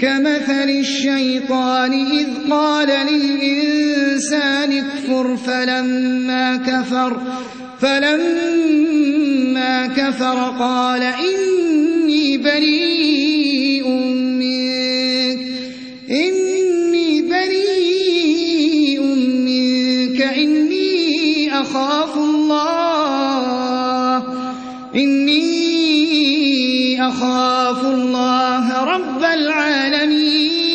كمثل الشيطان إذ قال للإنسان اكفر فلما كفر فلما كفر قال إني بريء منك إني بريء منك إني أخاف الله إني أخاف الله. العالمين.